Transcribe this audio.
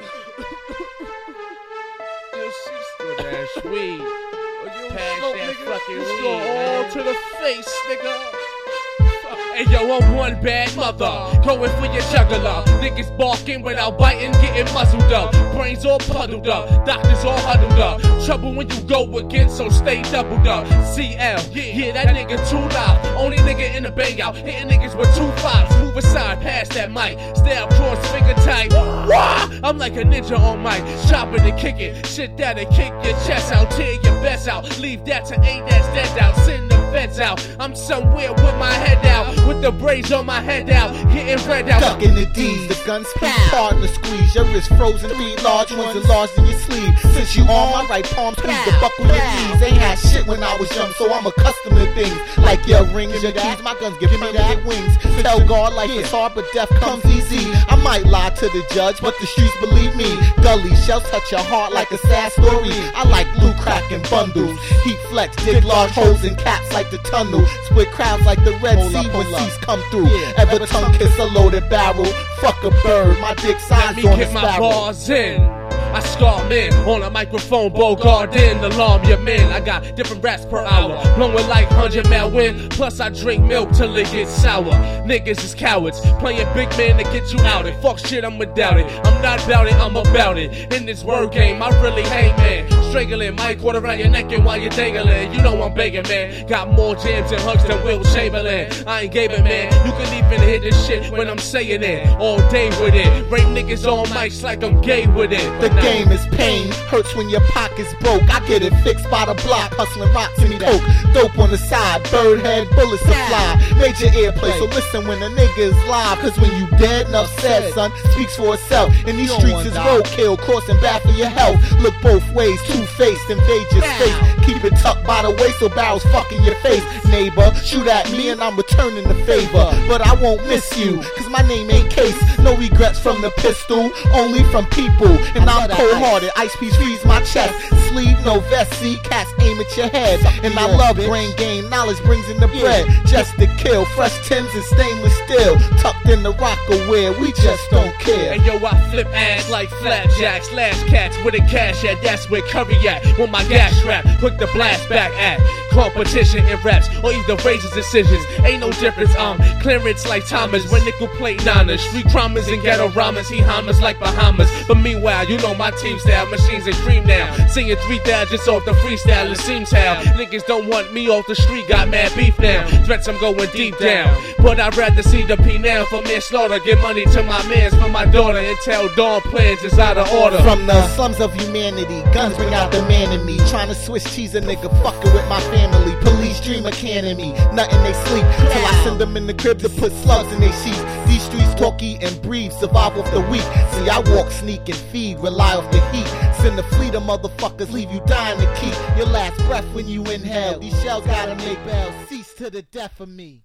Yo, she's good ass sweet. Pass that nigga. fucking weed, go all man. to the face, nigga. Hey yo, I'm one bad mother, going for your juggler. Niggas barking without biting, getting muzzled up. Brains all puddled up, doctors all huddled up. Trouble when you go again, so stay doubled up. CL, yeah, that nigga too loud. Only nigga in the bang out, hitting niggas with two fives. Move aside, past that mic. Stay up cross finger tight. I'm like a ninja on mic, chopping and kicking. Shit that'll kick your chest out, tear your best out. Leave that to eight that's dead out. Send feds out. I'm somewhere with my head out, with the braids on my head out, getting red out. Ducking the D's, the gun speak hard in the squeeze. Your wrist frozen, three large ones enlarged in your sleeve. Since you on my right palm, please to buckle your knees. Ain't had shit when I was young, so I'm accustomed to things like your rings, your keys. My guns give me permanent wings. Tell God life is hard, but death comes easy. I might lie to the judge, but the streets believe me. Gully shells touch your heart like a sad story. I like blue and bundles. Heat flex, dig large holes in caps like the tunnel. Split crowds like the Red Hold Sea up, when seas come through. Yeah. Ever tongue kiss a loaded barrel. Fuck a bird, my dick Let size me on a get my bars in. I scar men on a microphone, Bogart in, alarm your men. I got different raps per hour, blowing like 100 mile wind. Plus, I drink milk till it gets sour. Niggas is cowards, playing big man to get you out it. Fuck shit, I'm without it. I'm not about it, I'm about it. In this word game, I really hate man. Strangling my quarter around your neck and while you're dangling. You know I'm begging, man. Got more jams and hugs than Wilt Chamberlain. I ain't giving, man. You can even hear this shit when I'm saying it. All day with it. Rape niggas on mics like I'm gay with it. The game is pain, hurts when your pocket's broke. I get it fixed by the block, hustling rocks and coke. Dope on the side, bird head, bullets fly. Major airplay, so listen when a nigga is live. Cause when you dead, enough said, son, speaks for itself. In these streets is roadkill, crossing bad for your health. Look both ways, two faced, invade your space. Keep it tucked by the waist so barrels fucking your face. Neighbor, shoot at me and I'm returning the favor. But I won't miss you, cause my name ain't Case. No regrets from the pistol, only from people. And I'm cold hearted, ice piece freeze my chest. Sleeve, no vest, see cats aim at your head. And I love brain game, knowledge brings in the bread. Just to kill, fresh tins and stainless steel. Tucked in the rocker wear, we just don't care. And yo, I flip ass like flapjacks, slash cats with a cash at. That's where Curry at. With my gas rap, quick the blast back at. Competition in raps, or either raises decisions. Ain't no difference, um, clearance like Thomas when nickel plate niners. Street crumbers and ghetto rhymes, he hammers like Bahamas. But meanwhile, you know my team style, machines and cream now. Singing 3,000 just off the freestyle, it seems how niggas don't want me off the street, got mad beef now. Threats, I'm going deep down. But I'd rather see the P now for manslaughter. Give money to my mans for my daughter and tell Dawn plans is out of order. From the slums of humanity, guns bring out the man in me. Trying to Swiss cheese a nigga, fucking with my family. Police dream academy, nothing they sleep. Till I send them in the crib to put slugs in their sheets. These streets talk, eat, and breathe, survive off the weak. See, I walk, sneak, and feed, rely off the heat. Send the fleet of motherfuckers, leave you dying to keep your last breath when you inhale. These shells gotta make bells, cease to the death of me.